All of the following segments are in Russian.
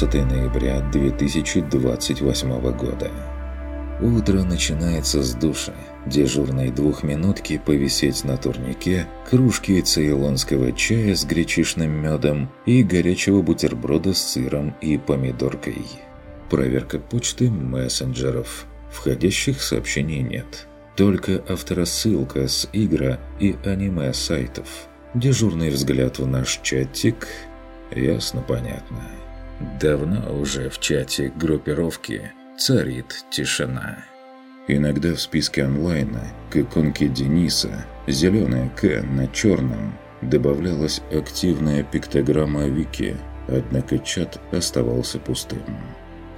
20 ноября 2028 года. Утро начинается с душа, дежурной двухминутки повисеть на турнике, кружки цейлонского чая с гречишным медом и горячего бутерброда с сыром и помидоркой. Проверка почты мессенджеров. Входящих сообщений нет. Только авторассылка с игра и аниме сайтов. Дежурный взгляд в наш чатик. Ясно-понятно. Давно уже в чате группировки царит тишина. Иногда в списке онлайна к иконке Дениса «Зеленая К» на черном добавлялась активная пиктограмма Вики, однако чат оставался пустым.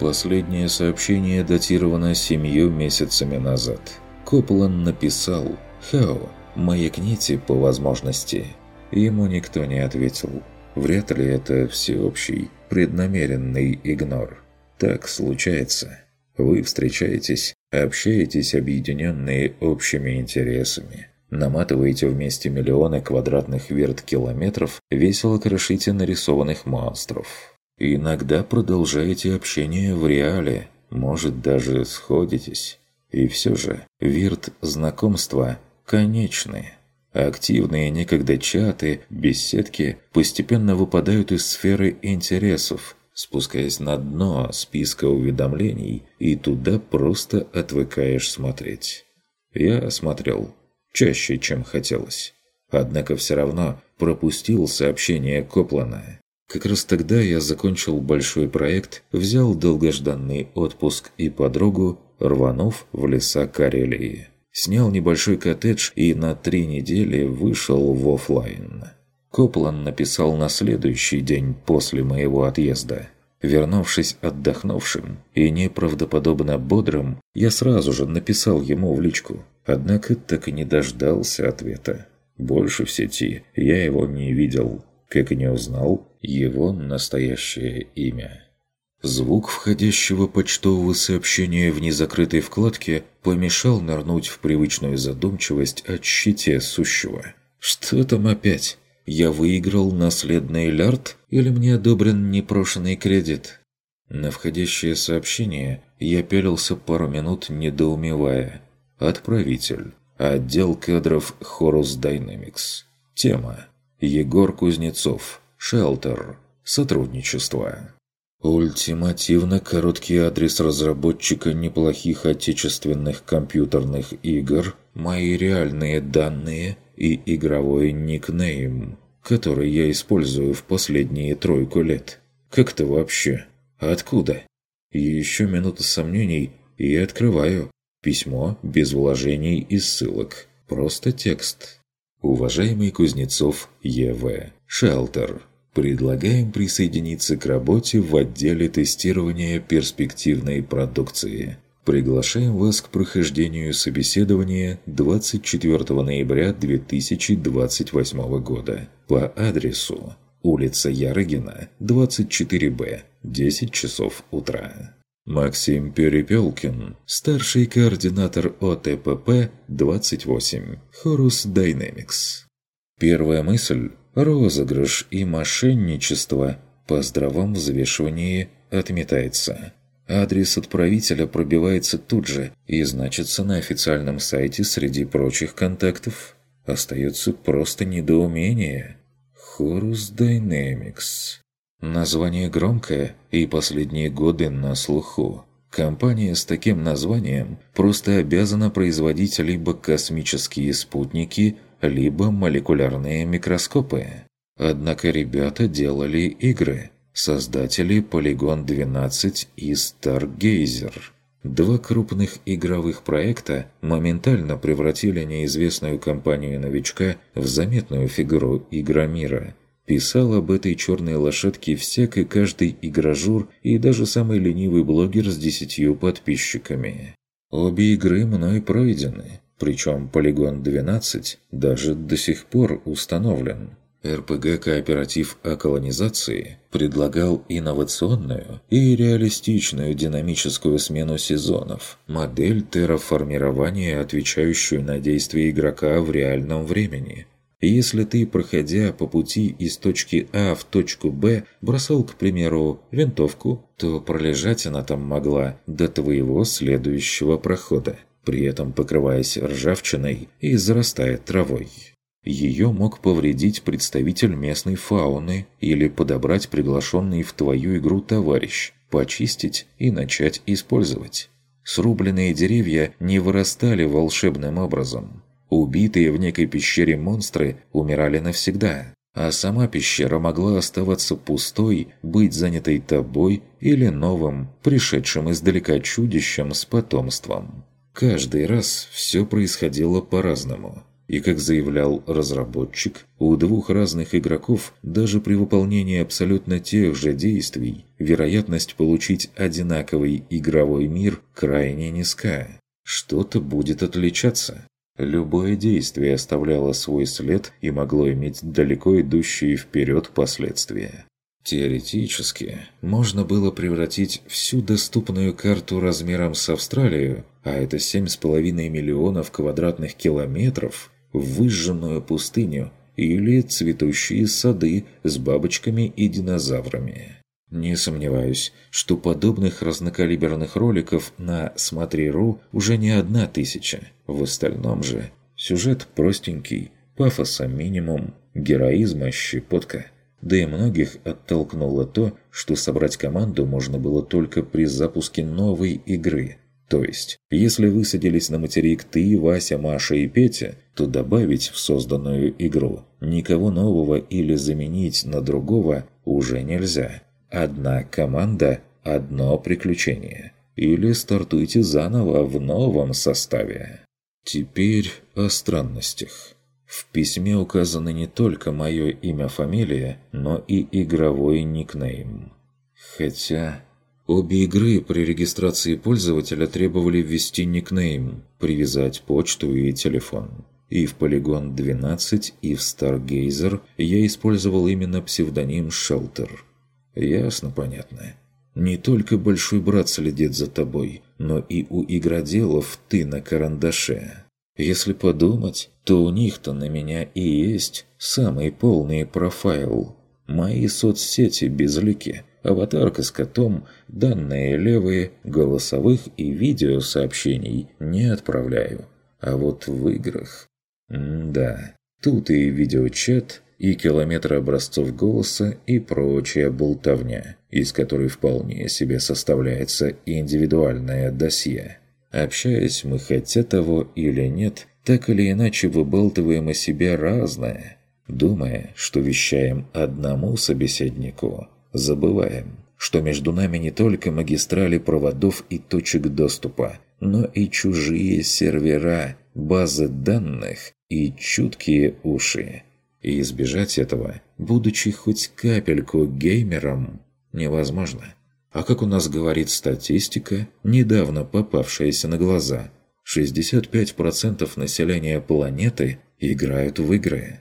Последнее сообщение датировано семью месяцами назад. Коплан написал «Хао, маякните по возможности». Ему никто не ответил. Вряд ли это всеобщий, преднамеренный игнор. Так случается. Вы встречаетесь, общаетесь объединенные общими интересами. Наматываете вместе миллионы квадратных верт-километров, весело крошите нарисованных монстров. Иногда продолжаете общение в реале, может даже сходитесь. И все же, вирт знакомства конечны. Активные некогда чаты, беседки постепенно выпадают из сферы интересов – спускаясь на дно списка уведомлений, и туда просто отвыкаешь смотреть. Я смотрел. Чаще, чем хотелось. Однако все равно пропустил сообщение Коплана. Как раз тогда я закончил большой проект, взял долгожданный отпуск и подругу, рванув в леса Карелии. Снял небольшой коттедж и на три недели вышел в офлайн. Коплан написал на следующий день после моего отъезда. Вернувшись отдохнувшим и неправдоподобно бодрым, я сразу же написал ему в личку, однако так и не дождался ответа. Больше в сети я его не видел, как и не узнал его настоящее имя. Звук входящего почтового сообщения в незакрытой вкладке помешал нырнуть в привычную задумчивость о щите сущего. «Что там опять?» Я выиграл наследный лярд или мне одобрен непрошенный кредит? На входящее сообщение я пялился пару минут, недоумевая. Отправитель. Отдел кадров Horus Dynamics. Тема. Егор Кузнецов. Шелтер. Сотрудничество. Ультимативно короткий адрес разработчика неплохих отечественных компьютерных игр, мои реальные данные и игровой никнейм, который я использую в последние тройку лет. Как-то вообще? Откуда? Еще минута сомнений, и открываю. Письмо без вложений и ссылок. Просто текст. Уважаемый Кузнецов Е.В. Шелтер. Предлагаем присоединиться к работе в отделе тестирования перспективной продукции. Приглашаем вас к прохождению собеседования 24 ноября 2028 года по адресу улица Ярыгина, 24Б, 10 часов утра. Максим Перепелкин, старший координатор ОТПП-28, Horus Dynamics. Первая мысль розыгрыш и мошенничество по здравом взвешивании отметается. Адрес отправителя пробивается тут же и значится на официальном сайте среди прочих контактов. Остается просто недоумение. Horus Dynamics. Название громкое и последние годы на слуху. Компания с таким названием просто обязана производить либо космические спутники, либо молекулярные микроскопы. Однако ребята делали игры. Создатели Polygon 12 и Stargazer. Два крупных игровых проекта моментально превратили неизвестную компанию-новичка в заметную фигуру игромира. Писал об этой черной лошадке всяк и каждый игражур и даже самый ленивый блогер с десятью подписчиками. Обе игры мной пройдены, причем полигон 12 даже до сих пор установлен. РПГ-кооператив о колонизации предлагал инновационную и реалистичную динамическую смену сезонов, модель терраформирования, отвечающую на действия игрока в реальном времени. Если ты, проходя по пути из точки А в точку Б, бросал, к примеру, винтовку, то пролежать она там могла до твоего следующего прохода, при этом покрываясь ржавчиной и зарастая травой. Ее мог повредить представитель местной фауны или подобрать приглашенный в твою игру товарищ, почистить и начать использовать. Срубленные деревья не вырастали волшебным образом. Убитые в некой пещере монстры умирали навсегда, а сама пещера могла оставаться пустой, быть занятой тобой или новым, пришедшим издалека чудищем с потомством. Каждый раз все происходило по-разному – и, как заявлял разработчик, у двух разных игроков даже при выполнении абсолютно тех же действий вероятность получить одинаковый игровой мир крайне низка. Что-то будет отличаться. Любое действие оставляло свой след и могло иметь далеко идущие вперед последствия. Теоретически, можно было превратить всю доступную карту размером с Австралию, а это 7,5 миллионов квадратных километров, выжженную пустыню или цветущие сады с бабочками и динозаврами. Не сомневаюсь, что подобных разнокалиберных роликов на «Смотри.ру» уже не одна тысяча. В остальном же сюжет простенький, пафоса минимум, героизма щепотка. Да и многих оттолкнуло то, что собрать команду можно было только при запуске новой игры – то есть, если высадились на материк ты, Вася, Маша и Петя, то добавить в созданную игру никого нового или заменить на другого уже нельзя. Одна команда – одно приключение. Или стартуйте заново в новом составе. Теперь о странностях. В письме указано не только мое имя-фамилия, но и игровой никнейм. Хотя Обе игры при регистрации пользователя требовали ввести никнейм, привязать почту и телефон. И в Polygon 12, и в Stargazer я использовал именно псевдоним Shelter. Ясно, понятно. Не только большой брат следит за тобой, но и у игроделов ты на карандаше. Если подумать, то у них-то на меня и есть самый полный профайл. Мои соцсети безлики – аватарка с котом, данные левые, голосовых и видеосообщений не отправляю. А вот в играх... Да, тут и видеочат, и километры образцов голоса и прочая болтовня, из которой вполне себе составляется индивидуальное досье. Общаясь мы хотя того или нет, так или иначе выбалтываем о себе разное, думая, что вещаем одному собеседнику, забываем, что между нами не только магистрали проводов и точек доступа, но и чужие сервера, базы данных и чуткие уши. И избежать этого, будучи хоть капельку геймером, невозможно. А как у нас говорит статистика, недавно попавшаяся на глаза, 65% населения планеты играют в игры.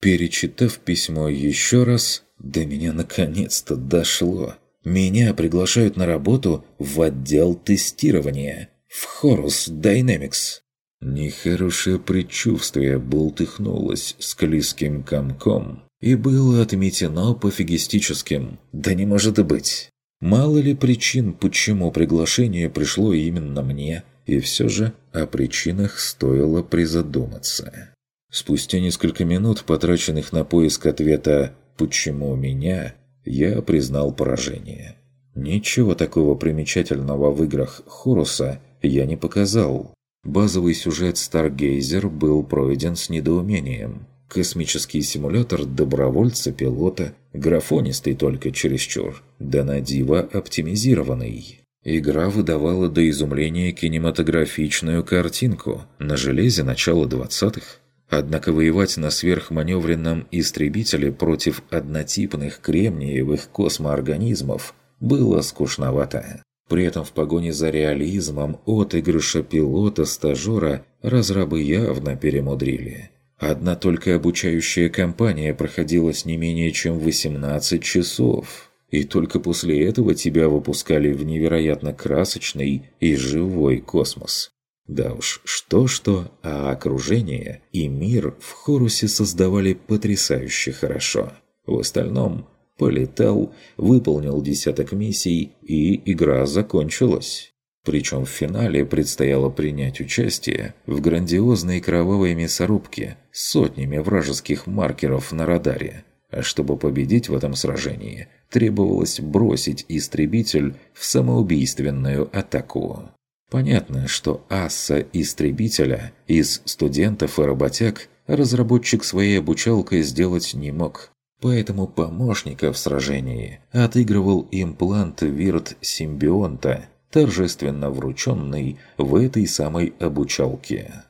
Перечитав письмо еще раз, до меня наконец-то дошло. Меня приглашают на работу в отдел тестирования. В Horus Dynamics. Нехорошее предчувствие бултыхнулось склизким комком и было отметено пофигистическим. Да не может быть. Мало ли причин, почему приглашение пришло именно мне, и все же о причинах стоило призадуматься. Спустя несколько минут, потраченных на поиск ответа «Почему меня?» я признал поражение. Ничего такого примечательного в играх Хоруса я не показал. Базовый сюжет Stargazer был пройден с недоумением. Космический симулятор добровольца-пилота, графонистый только чересчур, да на диво оптимизированный. Игра выдавала до изумления кинематографичную картинку на железе начала 20-х. Однако воевать на сверхманевренном истребителе против однотипных кремниевых космоорганизмов было скучновато. При этом в погоне за реализмом отыгрыша пилота-стажера разрабы явно перемудрили. Одна только обучающая кампания проходила не менее чем 18 часов. И только после этого тебя выпускали в невероятно красочный и живой космос. Да уж, что-что, а окружение и мир в Хорусе создавали потрясающе хорошо. В остальном полетал, выполнил десяток миссий, и игра закончилась. Причем в финале предстояло принять участие в грандиозной кровавой мясорубке с сотнями вражеских маркеров на радаре. А чтобы победить в этом сражении, требовалось бросить истребитель в самоубийственную атаку. Понятно, что асса истребителя из студентов и работяг разработчик своей обучалкой сделать не мог. Поэтому помощника в сражении отыгрывал имплант Вирт-симбионта, торжественно врученный в этой самой обучалке.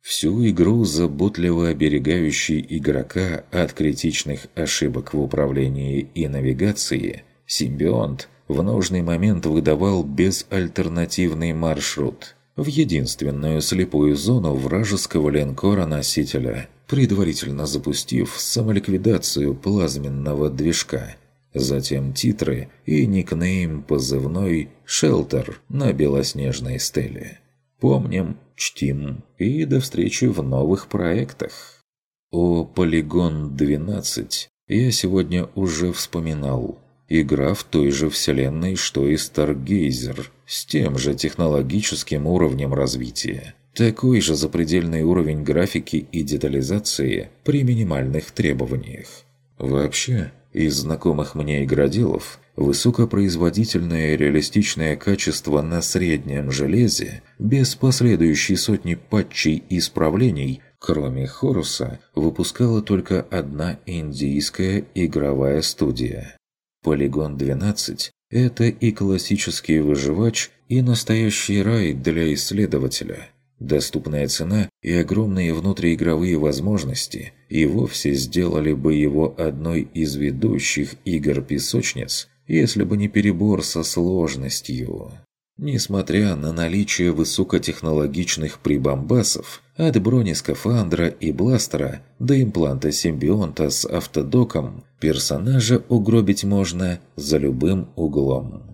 Всю игру заботливо оберегающий игрока от критичных ошибок в управлении и навигации, симбионт в нужный момент выдавал безальтернативный маршрут в единственную слепую зону вражеского линкора-носителя, предварительно запустив самоликвидацию плазменного движка. Затем титры и никнейм позывной «Шелтер» на белоснежной стеле. Помним, чтим и до встречи в новых проектах. О «Полигон-12» я сегодня уже вспоминал. Игра в той же вселенной, что и Stargazer, с тем же технологическим уровнем развития. Такой же запредельный уровень графики и детализации при минимальных требованиях. Вообще, из знакомых мне игроделов, высокопроизводительное реалистичное качество на среднем железе, без последующей сотни патчей и исправлений, кроме Хоруса, выпускала только одна индийская игровая студия. Полигон 12 – это и классический выживач, и настоящий рай для исследователя. Доступная цена и огромные внутриигровые возможности и вовсе сделали бы его одной из ведущих игр-песочниц, если бы не перебор со сложностью. Несмотря на наличие высокотехнологичных прибамбасов, от бронескафандра и бластера до импланта симбионта с автодоком, персонажа угробить можно за любым углом.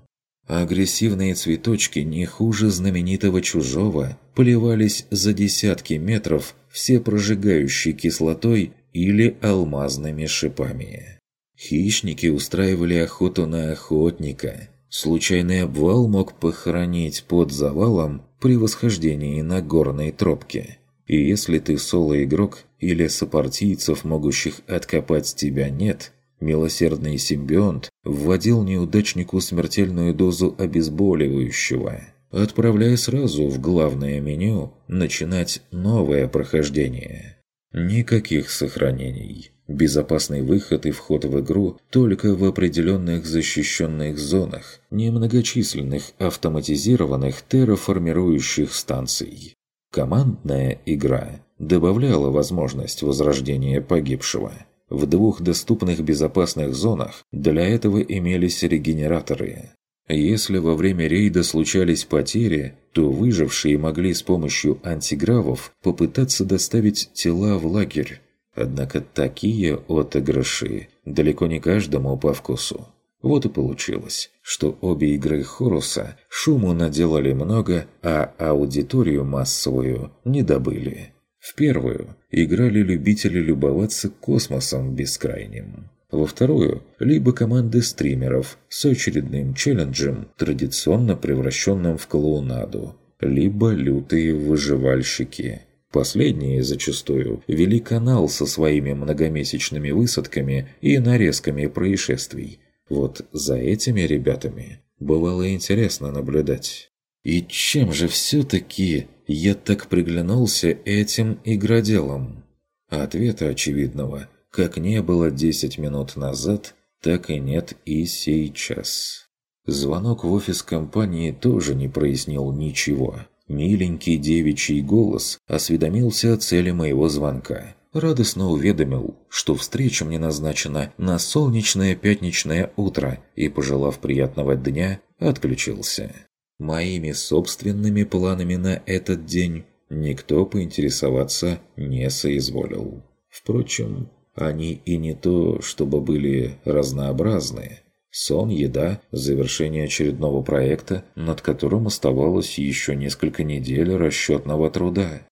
Агрессивные цветочки не хуже знаменитого чужого поливались за десятки метров все прожигающей кислотой или алмазными шипами. Хищники устраивали охоту на охотника. Случайный обвал мог похоронить под завалом при восхождении на горной тропке. И если ты соло-игрок или сопартийцев, могущих откопать тебя, нет – Милосердный симбионт вводил неудачнику смертельную дозу обезболивающего, отправляя сразу в главное меню начинать новое прохождение. Никаких сохранений. Безопасный выход и вход в игру только в определенных защищенных зонах, немногочисленных автоматизированных терраформирующих станций. Командная игра добавляла возможность возрождения погибшего – в двух доступных безопасных зонах для этого имелись регенераторы. Если во время рейда случались потери, то выжившие могли с помощью антигравов попытаться доставить тела в лагерь. Однако такие отыгрыши далеко не каждому по вкусу. Вот и получилось, что обе игры Хоруса шуму наделали много, а аудиторию массовую не добыли. В первую играли любители любоваться космосом бескрайним. Во вторую – либо команды стримеров с очередным челленджем, традиционно превращенным в клоунаду, либо лютые выживальщики. Последние зачастую вели канал со своими многомесячными высадками и нарезками происшествий. Вот за этими ребятами бывало интересно наблюдать. И чем же все-таки я так приглянулся этим игроделом? Ответа очевидного, как не было 10 минут назад, так и нет и сейчас. Звонок в офис компании тоже не прояснил ничего. Миленький девичий голос осведомился о цели моего звонка. Радостно уведомил, что встреча мне назначена на солнечное пятничное утро и, пожелав приятного дня, отключился. Моими собственными планами на этот день никто поинтересоваться не соизволил. Впрочем, они и не то, чтобы были разнообразны. Сон, еда, завершение очередного проекта, над которым оставалось еще несколько недель расчетного труда.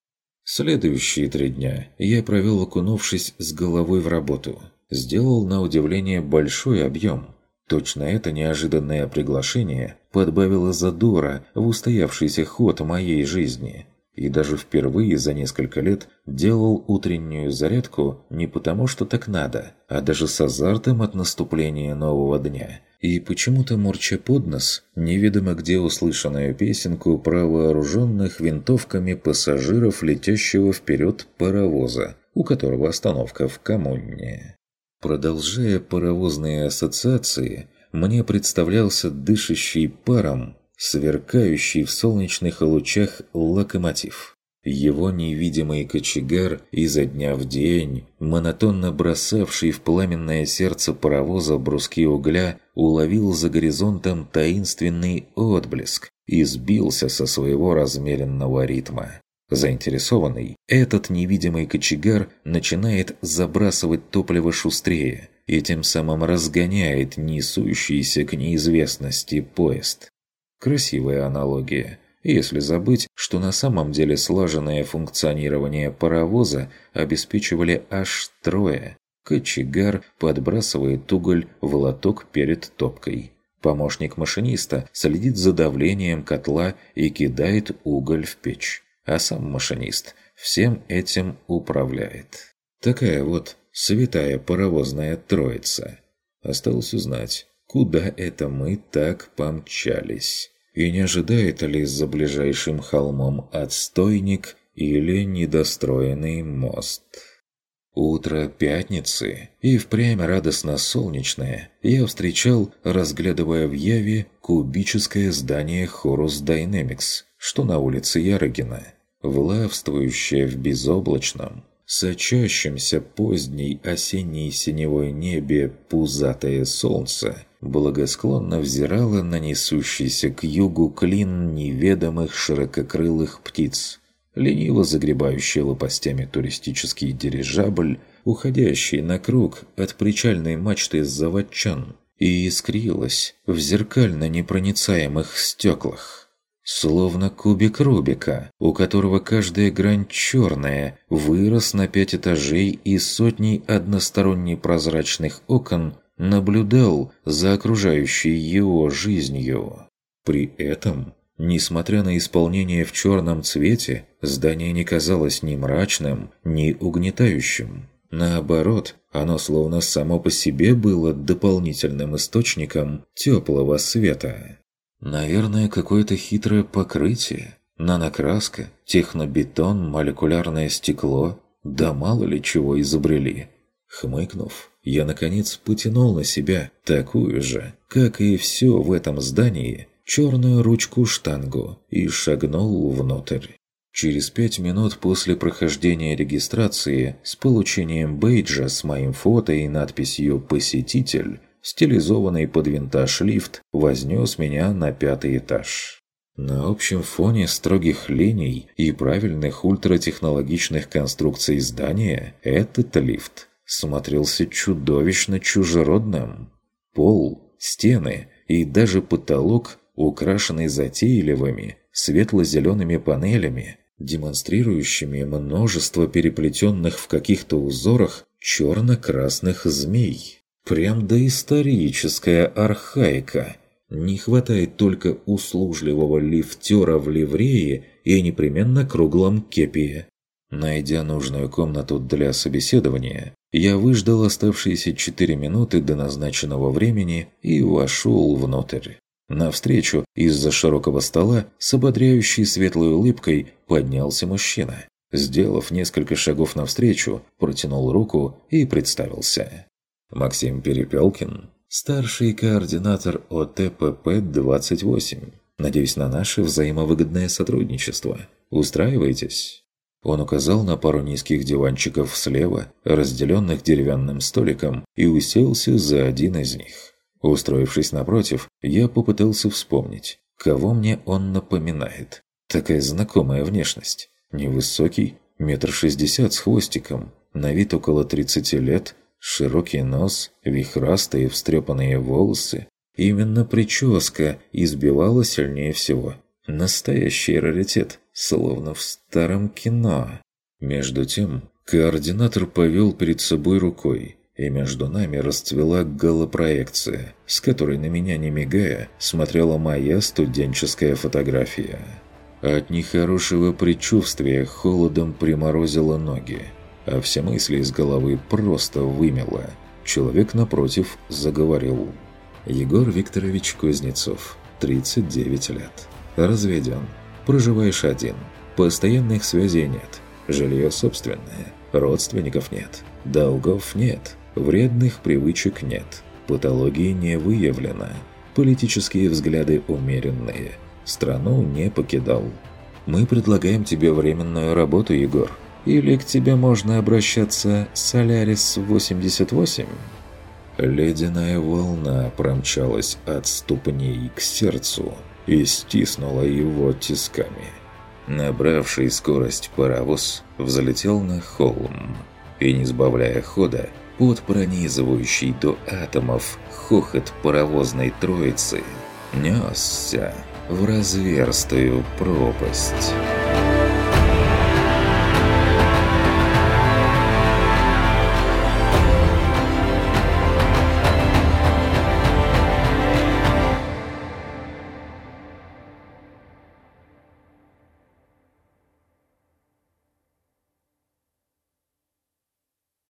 Следующие три дня я провел окунувшись с головой в работу. Сделал на удивление большой объем. Точно это неожиданное приглашение подбавило задора в устоявшийся ход моей жизни. И даже впервые за несколько лет делал утреннюю зарядку не потому, что так надо, а даже с азартом от наступления нового дня – и почему-то морча под нос, неведомо где услышанную песенку про вооруженных винтовками пассажиров летящего вперед паровоза, у которого остановка в коммуне. Продолжая паровозные ассоциации, мне представлялся дышащий паром, сверкающий в солнечных лучах локомотив. Его невидимый кочегар изо дня в день, монотонно бросавший в пламенное сердце паровоза бруски угля, уловил за горизонтом таинственный отблеск и сбился со своего размеренного ритма. Заинтересованный, этот невидимый кочегар начинает забрасывать топливо шустрее и тем самым разгоняет несущийся к неизвестности поезд. Красивая аналогия – если забыть, что на самом деле слаженное функционирование паровоза обеспечивали аж трое. Кочегар подбрасывает уголь в лоток перед топкой. Помощник машиниста следит за давлением котла и кидает уголь в печь. А сам машинист всем этим управляет. Такая вот святая паровозная троица. Осталось узнать, куда это мы так помчались и не ожидает ли за ближайшим холмом отстойник или недостроенный мост. Утро пятницы, и впрямь радостно солнечное, я встречал, разглядывая в Яве кубическое здание Horus Dynamics, что на улице Ярыгина, влавствующее в безоблачном, сочащемся поздней осенней синевой небе пузатое солнце – благосклонно взирала на несущийся к югу клин неведомых ширококрылых птиц, лениво загребающий лопастями туристический дирижабль, уходящий на круг от причальной мачты заводчан, и искрилась в зеркально непроницаемых стеклах. Словно кубик Рубика, у которого каждая грань черная, вырос на пять этажей и сотней односторонне прозрачных окон наблюдал за окружающей его жизнью. При этом, несмотря на исполнение в черном цвете, здание не казалось ни мрачным, ни угнетающим. Наоборот, оно словно само по себе было дополнительным источником теплого света. Наверное, какое-то хитрое покрытие, нанокраска, технобетон, молекулярное стекло, да мало ли чего изобрели. Хмыкнув, я, наконец, потянул на себя такую же, как и все в этом здании, черную ручку-штангу и шагнул внутрь. Через пять минут после прохождения регистрации с получением бейджа с моим фото и надписью «Посетитель», стилизованный под винтаж лифт вознес меня на пятый этаж. На общем фоне строгих линий и правильных ультратехнологичных конструкций здания этот лифт смотрелся чудовищно чужеродным. Пол, стены и даже потолок украшены затейливыми светло-зелеными панелями, демонстрирующими множество переплетенных в каких-то узорах черно-красных змей. Прям доисторическая архаика. Не хватает только услужливого лифтера в ливрее и непременно круглом кепи. Найдя нужную комнату для собеседования, я выждал оставшиеся четыре минуты до назначенного времени и вошел внутрь. Навстречу из-за широкого стола с ободряющей светлой улыбкой поднялся мужчина. Сделав несколько шагов навстречу, протянул руку и представился. Максим Перепелкин, старший координатор ОТПП-28. Надеюсь на наше взаимовыгодное сотрудничество. Устраивайтесь? Он указал на пару низких диванчиков слева, разделенных деревянным столиком, и уселся за один из них. Устроившись напротив, я попытался вспомнить, кого мне он напоминает. Такая знакомая внешность. Невысокий, метр шестьдесят с хвостиком, на вид около 30 лет, Широкий нос, вихрастые встрепанные волосы. Именно прическа избивала сильнее всего. Настоящий раритет, словно в старом кино. Между тем, координатор повел перед собой рукой, и между нами расцвела голопроекция, с которой на меня, не мигая, смотрела моя студенческая фотография. От нехорошего предчувствия холодом приморозило ноги, а все мысли из головы просто вымело. Человек напротив заговорил. Егор Викторович Кузнецов, 39 лет. Разведен. Проживаешь один. Постоянных связей нет. Жилье собственное. Родственников нет. Долгов нет. Вредных привычек нет. Патологии не выявлено. Политические взгляды умеренные. Страну не покидал. Мы предлагаем тебе временную работу, Егор. Или к тебе можно обращаться Солярис-88? Ледяная волна промчалась от ступней к сердцу и стиснула его тисками. Набравший скорость паровоз взлетел на холм и, не сбавляя хода, под пронизывающий до атомов хохот паровозной троицы несся в разверстую пропасть.